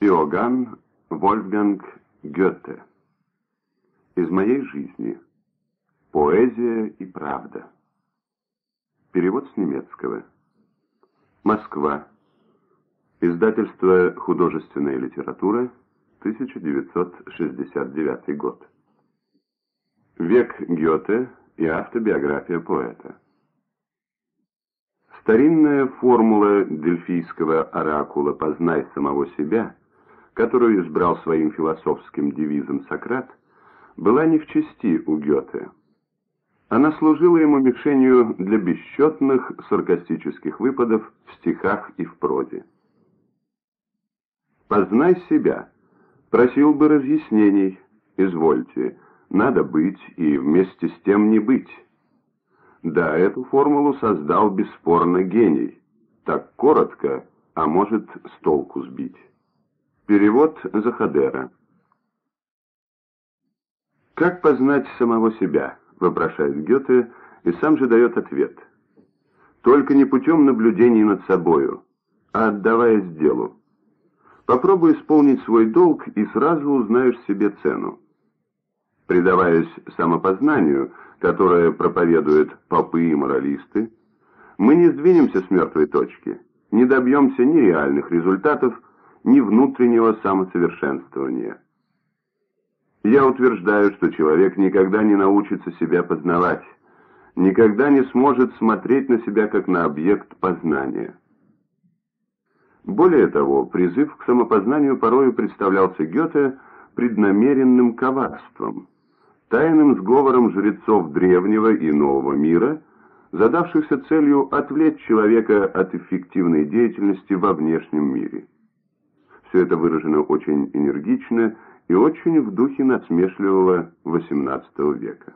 Иоганн Вольфганг Гёте. Из моей жизни. Поэзия и правда. Перевод с немецкого. Москва. Издательство «Художественная литература», 1969 год. Век Гёте и автобиография поэта. Старинная формула дельфийского оракула «Познай самого себя» которую избрал своим философским девизом Сократ, была не в чести у Гёте. Она служила ему мишенью для бесчетных саркастических выпадов в стихах и в прозе. «Познай себя», просил бы разъяснений, извольте, надо быть и вместе с тем не быть. Да, эту формулу создал бесспорно гений, так коротко, а может с толку сбить. Перевод Захадера. «Как познать самого себя?» – вопрошает Гёте и сам же дает ответ. «Только не путем наблюдений над собою, а отдаваясь делу. Попробуй исполнить свой долг и сразу узнаешь себе цену. Предаваясь самопознанию, которое проповедуют попы и моралисты, мы не сдвинемся с мертвой точки, не добьемся ни реальных результатов, ни внутреннего самосовершенствования. Я утверждаю, что человек никогда не научится себя познавать, никогда не сможет смотреть на себя как на объект познания. Более того, призыв к самопознанию порою представлялся Гёте преднамеренным коварством, тайным сговором жрецов древнего и нового мира, задавшихся целью отвлечь человека от эффективной деятельности во внешнем мире. Все это выражено очень энергично и очень в духе насмешливого XVIII века.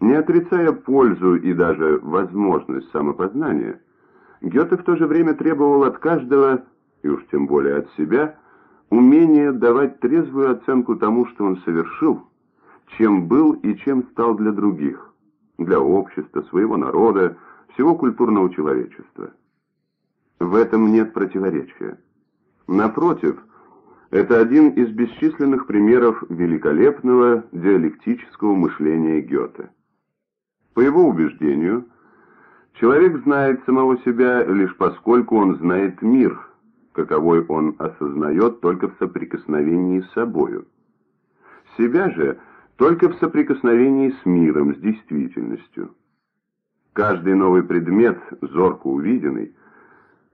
Не отрицая пользу и даже возможность самопознания, Гёте в то же время требовал от каждого, и уж тем более от себя, умение давать трезвую оценку тому, что он совершил, чем был и чем стал для других, для общества, своего народа, всего культурного человечества. В этом нет противоречия. Напротив, это один из бесчисленных примеров великолепного диалектического мышления Гёте. По его убеждению, человек знает самого себя лишь поскольку он знает мир, каковой он осознает только в соприкосновении с собою. Себя же только в соприкосновении с миром, с действительностью. Каждый новый предмет, зорко увиденный,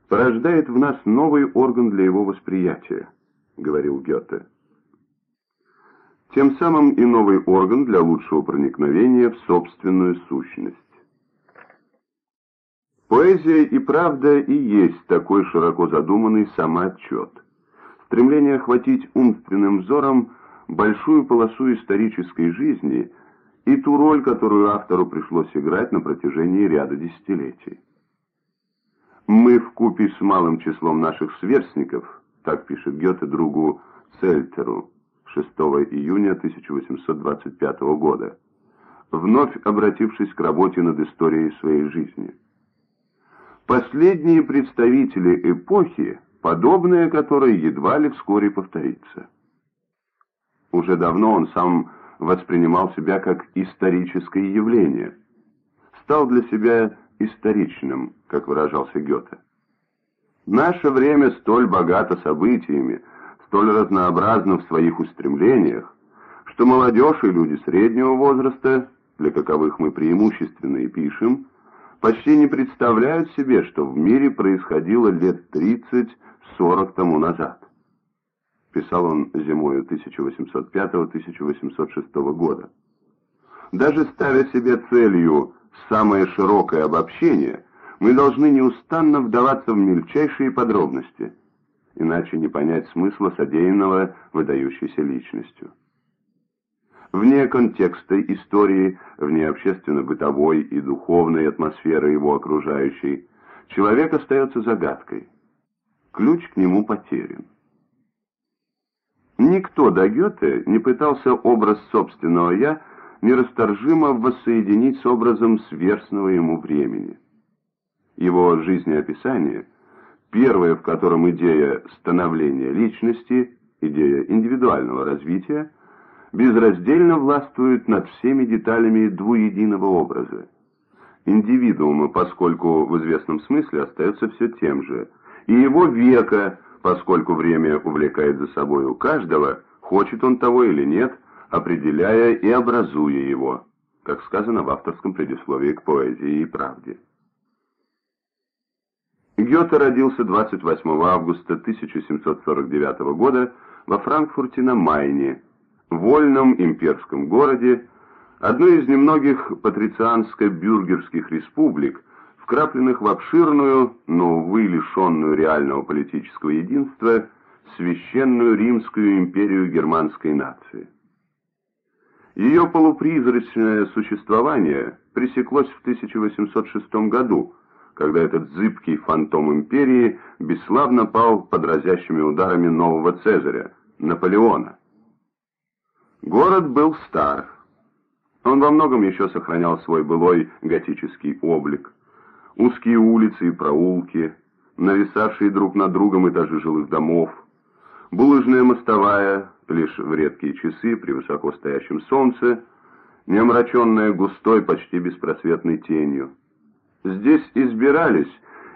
порождает в нас новый орган для его восприятия, говорил Гёте. Тем самым и новый орган для лучшего проникновения в собственную сущность. Поэзия и правда и есть такой широко задуманный самоотчет. Стремление охватить умственным взором большую полосу исторической жизни и ту роль, которую автору пришлось играть на протяжении ряда десятилетий. «Мы в купе с малым числом наших сверстников», так пишет Гёте другу Цельтеру 6 июня 1825 года, вновь обратившись к работе над историей своей жизни. Последние представители эпохи, подобная которой едва ли вскоре повторится. Уже давно он сам воспринимал себя как историческое явление, стал для себя историчным, как выражался Гёте. Наше время столь богато событиями, столь разнообразно в своих устремлениях, что молодежь и люди среднего возраста, для каковых мы преимущественно и пишем, почти не представляют себе, что в мире происходило лет 30-40 тому назад. Писал он зимою 1805-1806 года. Даже ставя себе целью самое широкое обобщение, мы должны неустанно вдаваться в мельчайшие подробности, иначе не понять смысла содеянного выдающейся личностью. Вне контекста истории, вне общественно-бытовой и духовной атмосферы его окружающей, человек остается загадкой. Ключ к нему потерян. Никто до Гёте не пытался образ собственного «я» нерасторжимо воссоединить с образом сверстного ему времени. Его жизнеописание Первое, в котором идея становления личности, идея индивидуального развития, безраздельно властвует над всеми деталями двуединого образа. Индивидуума, поскольку в известном смысле остается все тем же, и его века, поскольку время увлекает за собой у каждого, хочет он того или нет, определяя и образуя его, как сказано в авторском предисловии к поэзии и правде. Гёте родился 28 августа 1749 года во Франкфурте на Майне, вольном имперском городе, одной из немногих патрицианско-бюргерских республик, вкрапленных в обширную, но, увы, лишенную реального политического единства, священную Римскую империю германской нации. Ее полупризрачное существование пресеклось в 1806 году, когда этот зыбкий фантом империи бесславно пал под разящими ударами нового Цезаря, Наполеона. Город был стар. Он во многом еще сохранял свой былой готический облик. Узкие улицы и проулки, нависавшие друг над другом этажи жилых домов, булыжная мостовая, лишь в редкие часы при высоко стоящем солнце, не омраченная густой, почти беспросветной тенью. Здесь избирались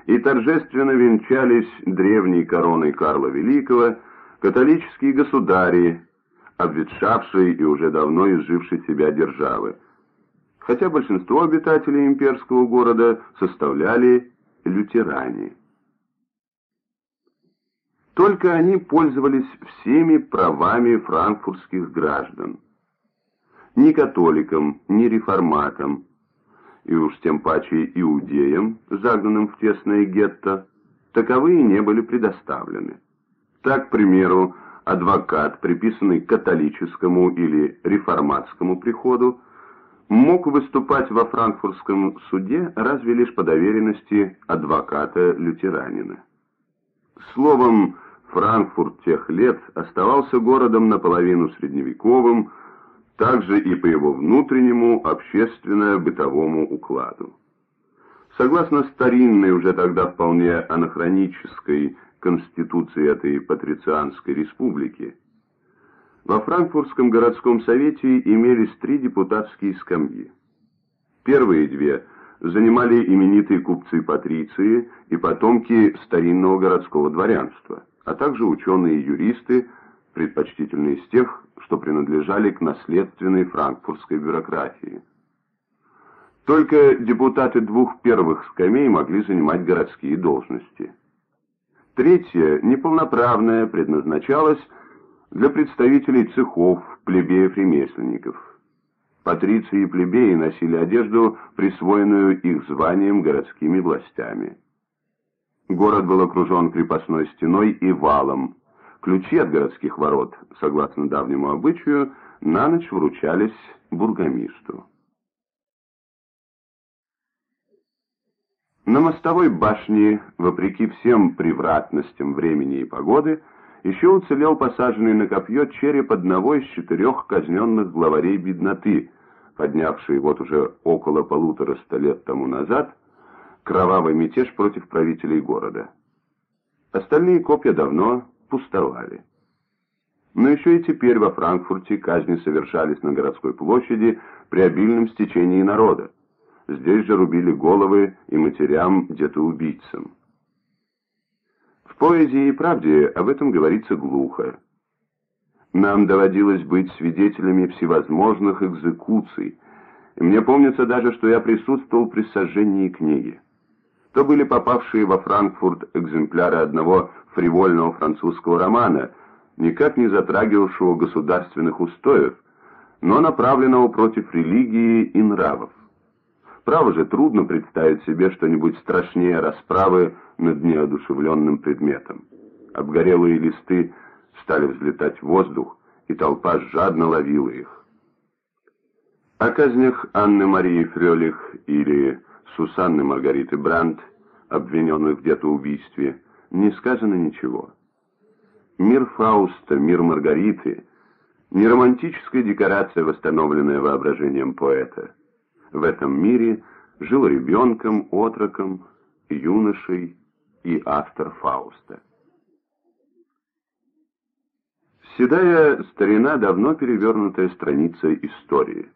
и торжественно венчались древней короной Карла Великого католические государи, обветшавшие и уже давно изжившие себя державы, хотя большинство обитателей имперского города составляли лютеране. Только они пользовались всеми правами франкфуртских граждан. Ни католикам, ни реформатам, и уж тем паче иудеям, загнанным в тесное гетто, таковые не были предоставлены. Так, к примеру, адвокат, приписанный католическому или реформатскому приходу, мог выступать во франкфуртском суде разве лишь по доверенности адвоката-лютеранина. Словом, Франкфурт тех лет оставался городом наполовину средневековым, также и по его внутреннему общественно-бытовому укладу. Согласно старинной, уже тогда вполне анахронической конституции этой патрицианской республики, во Франкфуртском городском совете имелись три депутатские скамьи. Первые две занимали именитые купцы-патриции и потомки старинного городского дворянства, а также ученые-юристы, предпочтительные из тех, что принадлежали к наследственной франкфуртской бюрократии. Только депутаты двух первых скамей могли занимать городские должности. Третья, неполноправная, предназначалась для представителей цехов, плебеев-ремесленников. Патриции и плебеи носили одежду, присвоенную их званием городскими властями. Город был окружен крепостной стеной и валом, Ключи от городских ворот, согласно давнему обычаю, на ночь вручались бургомистру. На мостовой башне, вопреки всем превратностям времени и погоды, еще уцелел посаженный на копье череп одного из четырех казненных главарей бедноты, поднявший вот уже около полутора ста лет тому назад кровавый мятеж против правителей города. Остальные копья давно пустовали. Но еще и теперь во Франкфурте казни совершались на городской площади при обильном стечении народа. Здесь же рубили головы и матерям детоубийцам. Поэзии и правде об этом говорится глухо. Нам доводилось быть свидетелями всевозможных экзекуций, и мне помнится даже, что я присутствовал при сожжении книги. То были попавшие во Франкфурт экземпляры одного фривольного французского романа, никак не затрагивавшего государственных устоев, но направленного против религии и нравов. Право же трудно представить себе что-нибудь страшнее расправы над неодушевленным предметом. Обгорелые листы стали взлетать в воздух, и толпа жадно ловила их. О казнях Анны Марии Фрёлих или Сусанны Маргариты Брандт, обвиненных где-то в убийстве, не сказано ничего. Мир Фауста, мир Маргариты — не романтическая декорация, восстановленная воображением поэта. В этом мире жил ребенком, отроком, юношей и автор Фауста. Седая старина, давно перевернутая страница истории.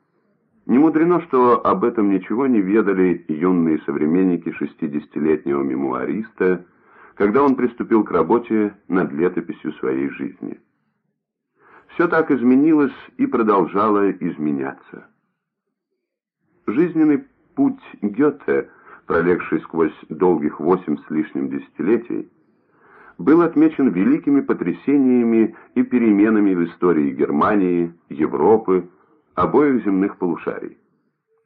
Не мудрено, что об этом ничего не ведали юные современники шестидесятилетнего мемуариста, когда он приступил к работе над летописью своей жизни. Все так изменилось и продолжало изменяться. Жизненный путь Гёте, пролегший сквозь долгих восемь с лишним десятилетий, был отмечен великими потрясениями и переменами в истории Германии, Европы, обоих земных полушарий.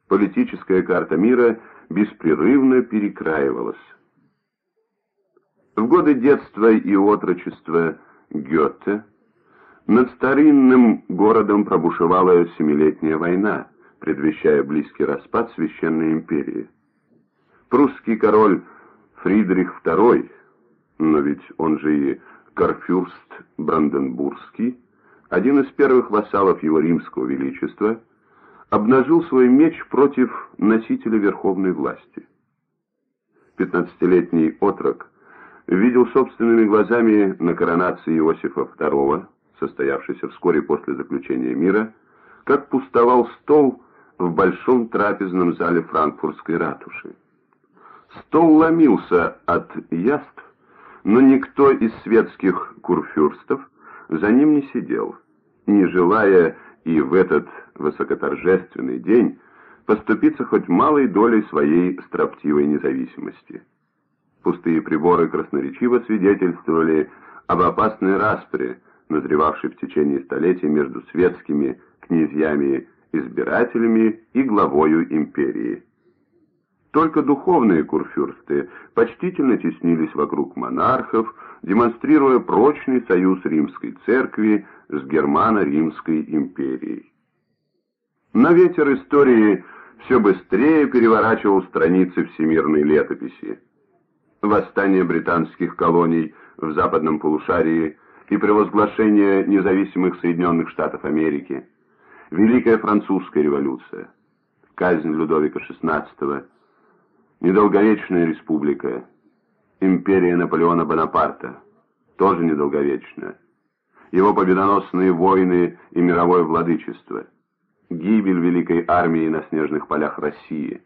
Политическая карта мира беспрерывно перекраивалась. В годы детства и отрочества Гёте над старинным городом пробушевала Семилетняя война, предвещая близкий распад Священной империи. Прусский король Фридрих II, но ведь он же и Карфюрст Бранденбургский, один из первых вассалов его римского величества, обнажил свой меч против носителя верховной власти. Пятнадцатилетний отрок видел собственными глазами на коронации Иосифа II, состоявшейся вскоре после заключения мира, как пустовал стол в большом трапезном зале франкфуртской ратуши. Стол ломился от яств, но никто из светских курфюрстов за ним не сидел, не желая и в этот высокоторжественный день поступиться хоть малой долей своей строптивой независимости. Пустые приборы красноречиво свидетельствовали об опасной распре, назревавшей в течение столетий между светскими князьями-избирателями и главою империи. Только духовные курфюрсты почтительно теснились вокруг монархов, демонстрируя прочный союз римской церкви с германо-римской империей. Но ветер истории все быстрее переворачивал страницы всемирной летописи. Восстание британских колоний в западном полушарии и провозглашение независимых Соединенных Штатов Америки, Великая Французская революция, казнь Людовика XVI, недолговечная республика, империя Наполеона Бонапарта, тоже недолговечная, его победоносные войны и мировое владычество, гибель великой армии на снежных полях России,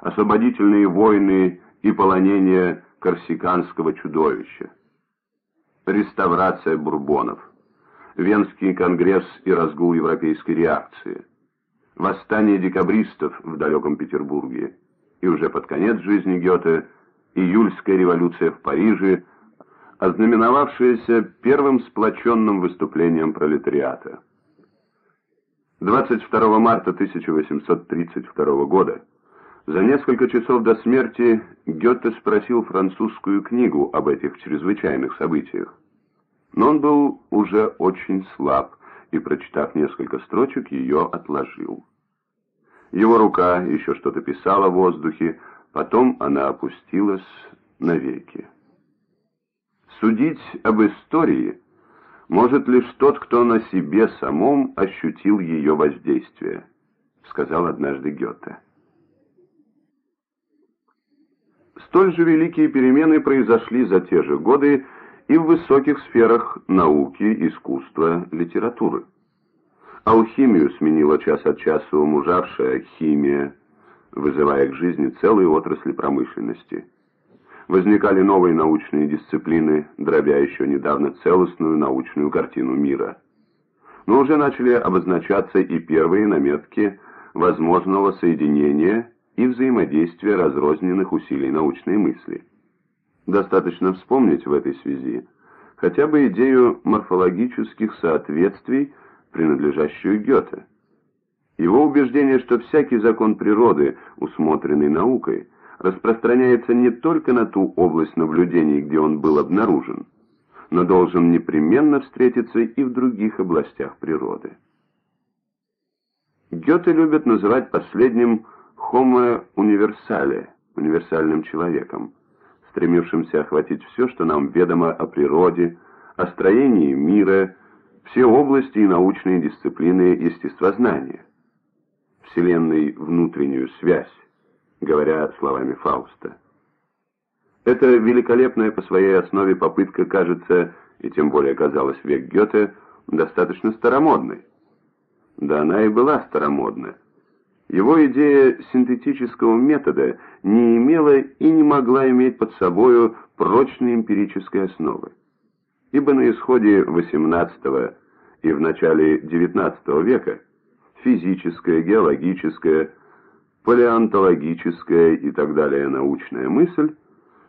освободительные войны и полонение корсиканского чудовища, реставрация бурбонов, Венский конгресс и разгул европейской реакции, восстание декабристов в далеком Петербурге и уже под конец жизни Гёте июльская революция в Париже, ознаменовавшаяся первым сплоченным выступлением пролетариата. 22 марта 1832 года, за несколько часов до смерти, Гёте спросил французскую книгу об этих чрезвычайных событиях. Но он был уже очень слаб и, прочитав несколько строчек, ее отложил. Его рука еще что-то писала в воздухе, потом она опустилась навеки. Судить об истории может лишь тот, кто на себе самом ощутил ее воздействие, сказал однажды Гёте. Столь же великие перемены произошли за те же годы и в высоких сферах науки, искусства, литературы. Алхимию сменила час от часу мужавшая химия, вызывая к жизни целые отрасли промышленности. Возникали новые научные дисциплины, дробя еще недавно целостную научную картину мира. Но уже начали обозначаться и первые наметки возможного соединения и взаимодействия разрозненных усилий научной мысли. Достаточно вспомнить в этой связи хотя бы идею морфологических соответствий принадлежащую Гёте. Его убеждение, что всякий закон природы, усмотренный наукой, распространяется не только на ту область наблюдений, где он был обнаружен, но должен непременно встретиться и в других областях природы. Гёте любит называть последним «homo universale» — универсальным человеком, стремившимся охватить все, что нам ведомо о природе, о строении мира, все области и научные дисциплины естествознания, Вселенной внутреннюю связь, говоря словами Фауста. Эта великолепная по своей основе попытка кажется, и тем более казалась век Гёте, достаточно старомодной. Да она и была старомодна. Его идея синтетического метода не имела и не могла иметь под собою прочной эмпирической основы. Ибо на исходе XVIII и в начале XIX века физическая, геологическая, палеонтологическая и так далее научная мысль,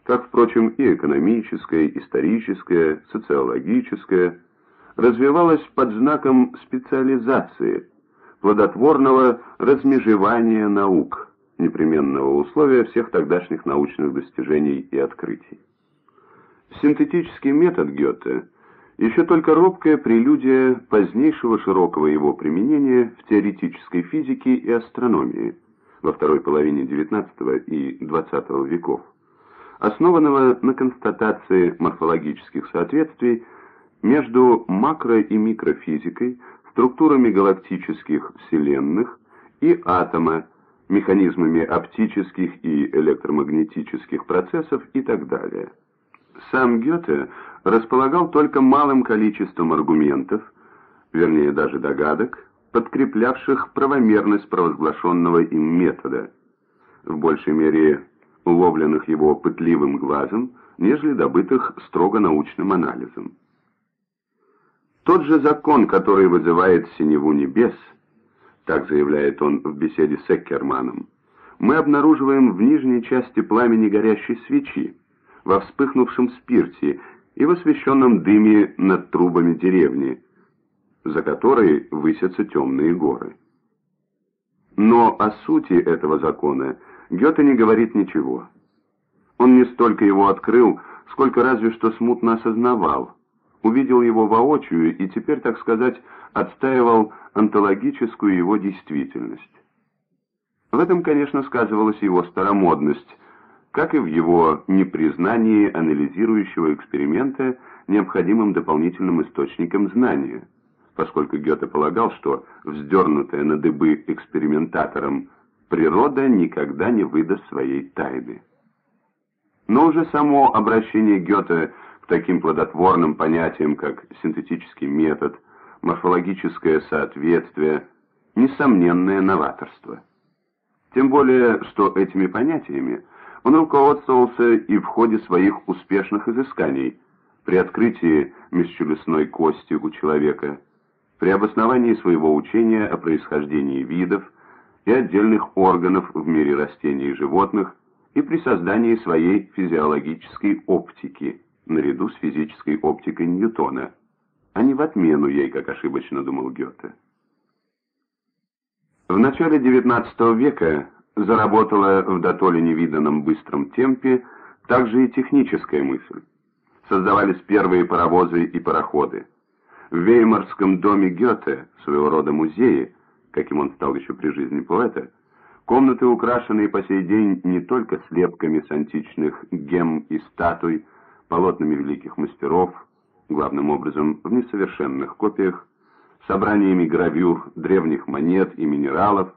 как, впрочем, и экономическая, историческая, социологическая, развивалась под знаком специализации, плодотворного размежевания наук, непременного условия всех тогдашних научных достижений и открытий. Синтетический метод Гёте еще только робкая прелюдия позднейшего широкого его применения в теоретической физике и астрономии во второй половине XIX и XX веков, основанного на констатации морфологических соответствий между макро- и микрофизикой, структурами галактических вселенных и атома, механизмами оптических и электромагнетических процессов и так далее. Сам Гёте располагал только малым количеством аргументов, вернее даже догадок, подкреплявших правомерность провозглашенного им метода, в большей мере уловленных его пытливым глазом, нежели добытых строго научным анализом. Тот же закон, который вызывает синеву небес, так заявляет он в беседе с Эккерманом, мы обнаруживаем в нижней части пламени горящей свечи, во вспыхнувшем спирте и в освещенном дыме над трубами деревни, за которой высятся темные горы. Но о сути этого закона Гёте не говорит ничего. Он не столько его открыл, сколько разве что смутно осознавал, увидел его воочию и теперь, так сказать, отстаивал онтологическую его действительность. В этом, конечно, сказывалась его старомодность, как и в его непризнании анализирующего эксперимента необходимым дополнительным источником знания, поскольку Гёте полагал, что вздернутая на дыбы экспериментатором природа никогда не выдаст своей тайны. Но уже само обращение Гёте к таким плодотворным понятиям, как синтетический метод, морфологическое соответствие, несомненное новаторство. Тем более, что этими понятиями он руководствовался и в ходе своих успешных изысканий при открытии межчелюстной кости у человека, при обосновании своего учения о происхождении видов и отдельных органов в мире растений и животных и при создании своей физиологической оптики наряду с физической оптикой Ньютона, а не в отмену ей, как ошибочно думал Гёте. В начале XIX века заработала в дотоле невиданном быстром темпе также и техническая мысль. Создавались первые паровозы и пароходы. В Веймарском доме Гёте, своего рода музее, каким он стал еще при жизни поэта, комнаты, украшенные по сей день не только слепками с античных гем и статуй, полотнами великих мастеров, главным образом в несовершенных копиях, собраниями гравюр, древних монет и минералов,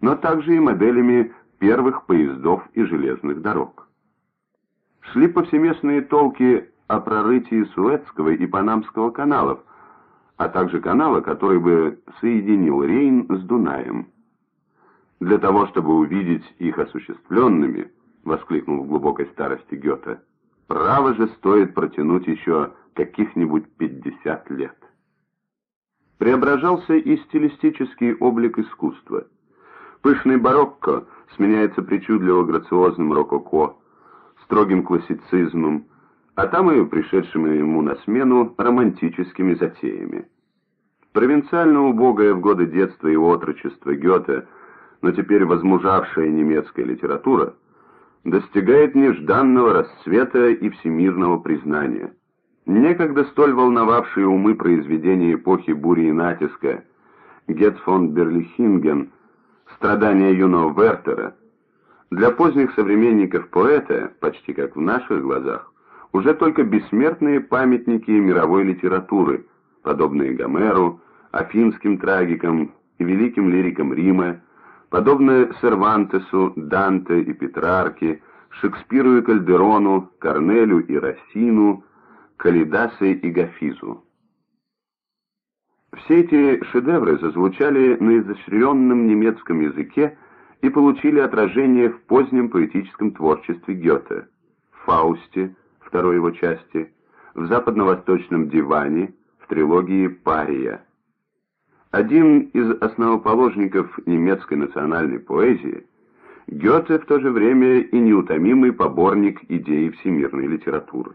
но также и моделями первых поездов и железных дорог. Шли повсеместные толки о прорытии Суэцкого и Панамского каналов, а также канала, который бы соединил Рейн с Дунаем. Для того, чтобы увидеть их осуществленными, воскликнул в глубокой старости Гёте, право же стоит протянуть еще каких-нибудь 50 лет. Преображался и стилистический облик искусства – Пышный барокко сменяется причудливо грациозным рококо, строгим классицизмом, а там и пришедшими ему на смену романтическими затеями. Провинциально убогая в годы детства и отрочества Гёте, но теперь возмужавшая немецкая литература, достигает нежданного расцвета и всемирного признания. Некогда столь волновавшие умы произведения эпохи бури и натиска Гетц фон Берлихинген – страдания юного Вертера, для поздних современников поэта, почти как в наших глазах, уже только бессмертные памятники мировой литературы, подобные Гомеру, афинским трагикам и великим лирикам Рима, подобные Сервантесу, Данте и Петрарке, Шекспиру и Кальдерону, Корнелю и Рассину, Калидасе и Гафизу. Все эти шедевры зазвучали на изощренном немецком языке и получили отражение в позднем поэтическом творчестве Гёте, в «Фаусте», второй его части, в «Западно-восточном диване», в трилогии «Пария». Один из основоположников немецкой национальной поэзии, Гёте в то же время и неутомимый поборник идеи всемирной литературы.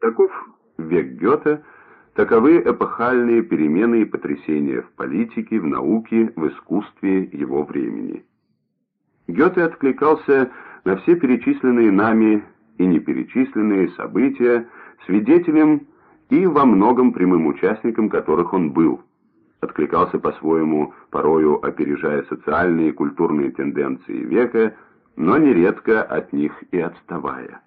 Таков век Гёте, таковы эпохальные перемены и потрясения в политике, в науке, в искусстве его времени. Гёте откликался на все перечисленные нами и неперечисленные события, свидетелем и во многом прямым участником которых он был – откликался по-своему, порою опережая социальные и культурные тенденции века, но нередко от них и отставая.